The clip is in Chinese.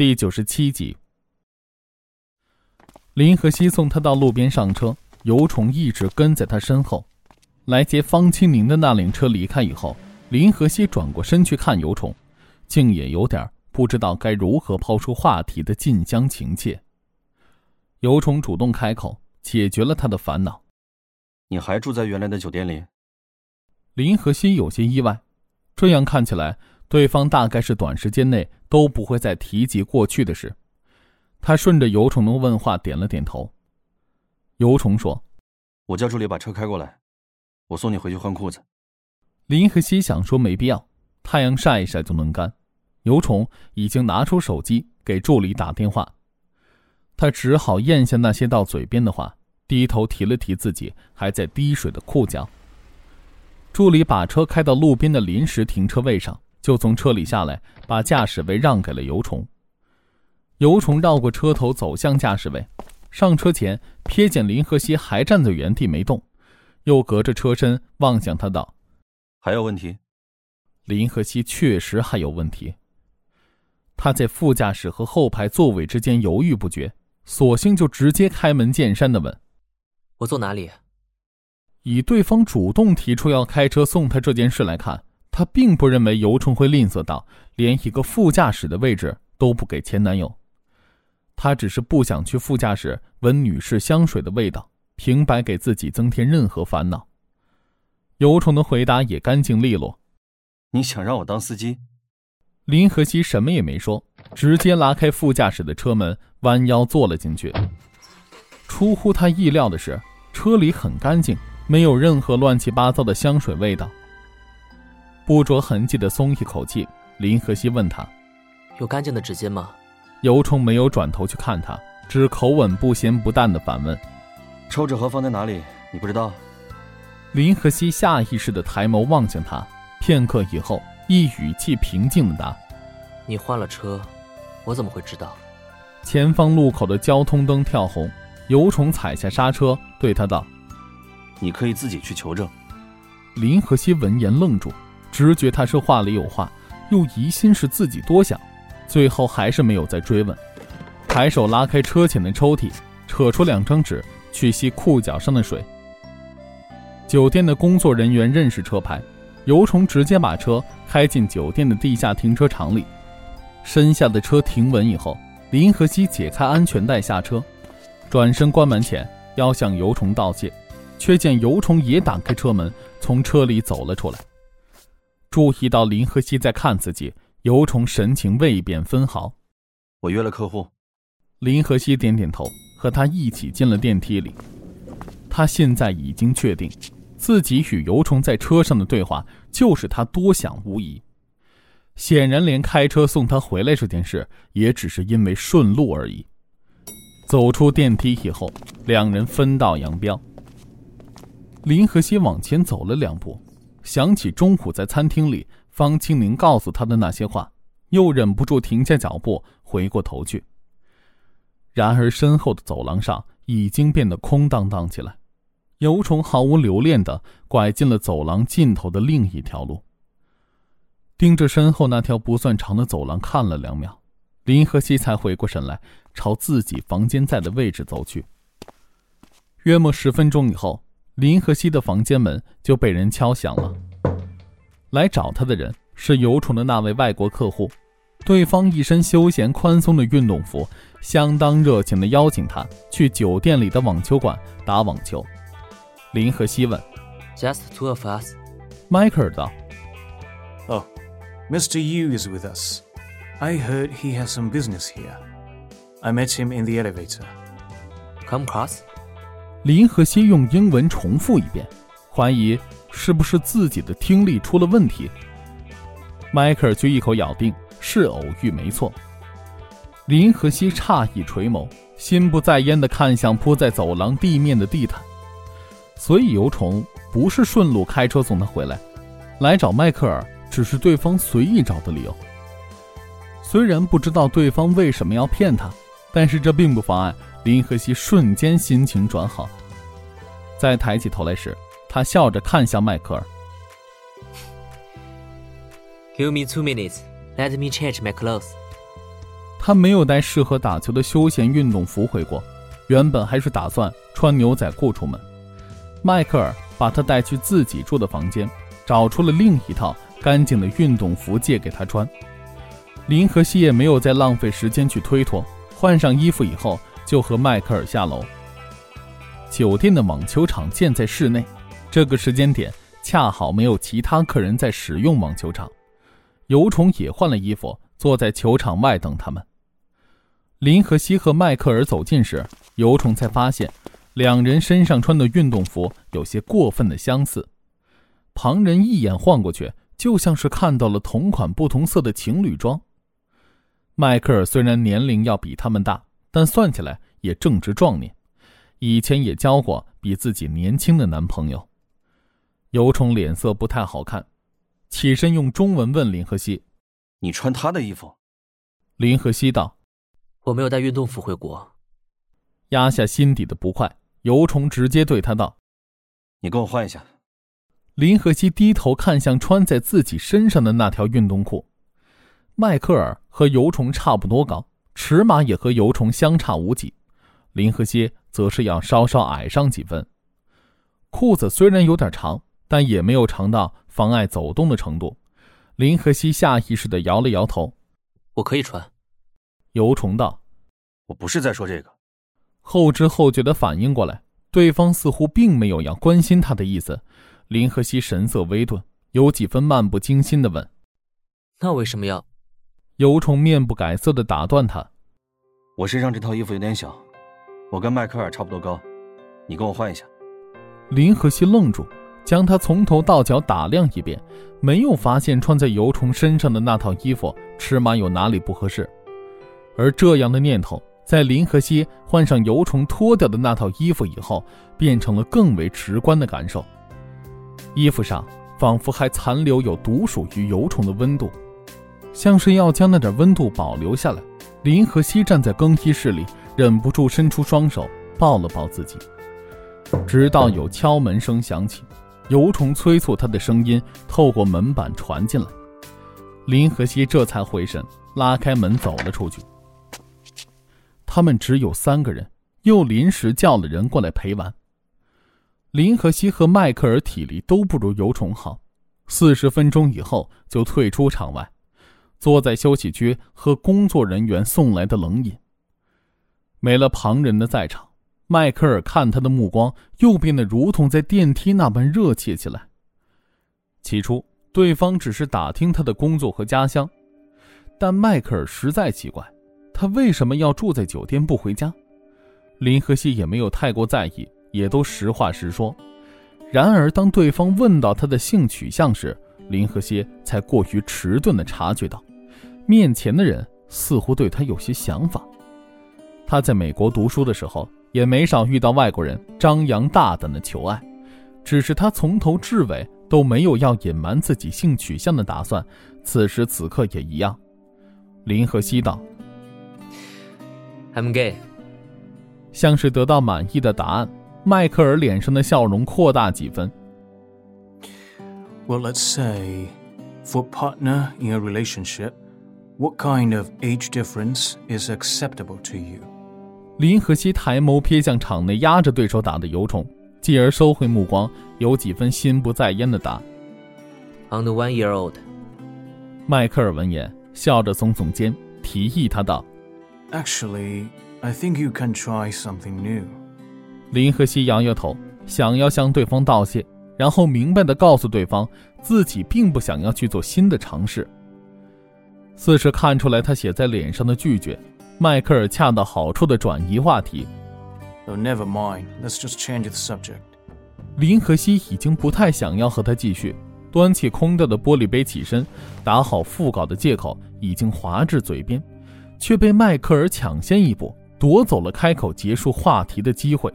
第九十七集。林和熙送他到路边上车，尤虫一直跟在他身后。来接方清宁的那辆车离开以后，林和熙转过身去看尤虫，竟也有点不知道该如何抛出话题的近乡情怯。尤虫主动开口，解决了他的烦恼：“你还住在原来的酒店里？”林和熙有些意外，这样看起来，对方大概是短时间内都不会再提及过去的事。他顺着尤虫的问话点了点头。尤虫说：“我叫助理把车开过来，我送你回去换裤子。”林和熙想说没必要，太阳晒一晒就能干。尤虫已经拿出手机给助理打电话，他只好咽下那些到嘴边的话，低头提了提自己还在滴水的裤脚。助理把车开到路边的临时停车位上，就从车里下来，把驾驶位让给了尤虫。尤虫绕过车头走向驾驶位，上车前瞥见林和熙还站在原地没动，又隔着车身望向他道：“还有问题？”林和熙确实还有问题。他在副驾驶和后排座位之间犹豫不决，索性就直接开门见山的问：“我坐哪里？”以对方主动提出要开车送他这件事来看，他并不认为尤虫会吝啬到连一个副驾驶的位置都不给前男友。他只是不想去副驾驶闻女士香水的味道，平白给自己增添任何烦恼。尤虫的回答也干净利落：“你想让我当司机？”林和熙什么也没说，直接拉开副驾驶的车门，弯腰坐了进去。出乎他意料的是，车里很干净，没有任何乱七八糟的香水味道。不着痕迹的松一口气，林和熙问他：“有干净的纸巾吗？”尤虫没有转头去看他，只口吻不咸不淡的反问：“抽纸盒放在哪里？你不知道？”林和熙下意识的抬眸望向他，片刻以后，一语气平静的答：“你换了车，我怎么会知道？”前方路口的交通灯跳红，尤虫踩下刹车，对他道：“你可以自己去求证。”林和熙闻言愣住，直觉他是话里有话，又疑心是自己多想。最后还是没有再追问，抬手拉开车前的抽屉，扯出两张纸去吸裤脚上的水。酒店的工作人员认识车牌，尤虫直接把车开进酒店的地下停车场里。身下的车停稳以后，林和熙解开安全带下车，转身关门前要向尤虫道谢，却见尤虫也打开车门从车里走了出来。注意到林和熙在看自己。尤虫神情未变分毫。我约了客户。林和熙点点头，和他一起进了电梯里。他现在已经确定，自己与尤虫在车上的对话就是他多想无疑。显然，连开车送他回来这件事也只是因为顺路而已。走出电梯以后，两人分道扬镳。林和熙往前走了两步，想起中午在餐厅里。方清明告诉他的那些话，又忍不住停下脚步，回过头去。然而，身后的走廊上已经变得空荡荡起来。尤虫毫无留恋地拐进了走廊尽头的另一条路。盯着身后那条不算长的走廊看了两秒，林和熙才回过神来，朝自己房间在的位置走去。约莫十分钟以后，林和熙的房间门就被人敲响了。来找他的人是尤虫的那位外国客户，对方一身休闲宽松的运动服，相当热情地邀请他去酒店里的网球馆打网球。林和熙问：“Just two of us？” 迈克尔道：“Oh, Mr. Yu is with us. I heard he has some business here. I met him in the elevator. Come across？” 林和熙用英文重复一遍，怀疑。是不是自己的听力出了问题？迈克尔却一口咬定是偶遇，没错。林和熙诧异垂眸，心不在焉地看向铺在走廊地面的地毯。所以尤虫不是顺路开车送他回来，来找迈克尔只是对方随意找的理由。虽然不知道对方为什么要骗他，但是这并不妨碍林和熙瞬间心情转好。在抬起头来时。他笑着看向迈克尔。Give me two minutes. Let me change my clothes. 他没有带适合打球的休闲运动服回国，原本还是打算穿牛仔裤出门。迈克尔把他带去自己住的房间，找出了另一套干净的运动服借给他穿。林和熙也没有再浪费时间去推脱，换上衣服以后就和迈克尔下楼。酒店的网球场建在室内，这个时间点恰好没有其他客人在使用网球场。尤虫也换了衣服，坐在球场外等他们。林和西和迈克尔走近时，尤虫才发现，两人身上穿的运动服有些过分的相似。旁人一眼晃过去，就像是看到了同款不同色的情侣装。迈克尔虽然年龄要比他们大，但算起来也正值壮年。以前也交过比自己年轻的男朋友，尤虫脸色不太好看，起身用中文问林和熙：“你穿他的衣服？”林和熙道：“我没有带运动服回国。”压下心底的不快，尤虫直接对他道：“你跟我换一下。”林和熙低头看向穿在自己身上的那条运动裤，迈克尔和尤虫差不多高，尺码也和油虫相差无几。林和熙则是要稍稍矮上几分，裤子虽然有点长，但也没有长到妨碍走动的程度。林和熙下意识的摇了摇头：“我可以穿。”油虫道：“我不是在说这个。”后知后觉的反应过来，对方似乎并没有要关心他的意思。林和熙神色微顿，有几分漫不经心的问：“那为什么要？”尤虫面不改色的打断他：“我身上这套衣服有点小。”我跟迈克尔差不多高，你跟我换一下。林和熙愣住，将他从头到脚打量一遍，没有发现穿在尤虫身上的那套衣服尺码有哪里不合适。而这样的念头，在林和熙换上尤虫脱掉的那套衣服以后，变成了更为直观的感受。衣服上仿佛还残留有独属于尤虫的温度，像是要将那点温度保留下来。林和熙站在更衣室里。忍不住伸出双手抱了抱自己，直到有敲门声响起，尤虫催促他的声音透过门板传进来，林和熙这才回神，拉开门走了出去。他们只有三个人，又临时叫了人过来陪玩。林和熙和迈克尔体力都不如尤虫好，四十分钟以后就退出场外，坐在休息区喝工作人员送来的冷饮。没了旁人的在场，迈克尔看他的目光又变得如同在电梯那般热切起来。起初，对方只是打听他的工作和家乡，但迈克尔实在奇怪，他为什么要住在酒店不回家？林和熙也没有太过在意，也都实话实说。然而，当对方问到他的性取向时，林和熙才过于迟钝地察觉到，面前的人似乎对他有些想法。他在美国读书的时候，也没少遇到外国人张扬大胆的求爱，只是他从头至尾都没有要隐瞒自己性取向的打算。此时此刻也一样。林和熙道：“I'm gay。”像是得到满意的答案，迈克尔脸上的笑容扩大几分。Well, let's say, for partner in a relationship, what kind of age difference is acceptable to you? 林和熙抬眸瞥向场内压着对手打的尤虫，继而收回目光，有几分心不在焉的答：“On the one year old。”迈克尔闻言，笑着耸耸肩，提议他道：“Actually, I think you can try something new。”林和熙摇摇头，想要向对方道谢，然后明白的告诉对方，自己并不想要去做新的尝试。似是看出来他写在脸上的拒绝。迈克尔恰到好处的转移话题。Oh, never mind. Let's just change the subject. 林和熙已经不太想要和他继续，端起空掉的玻璃杯起身，打好副稿的借口已经滑至嘴边，却被迈克尔抢先一步夺走了开口结束话题的机会。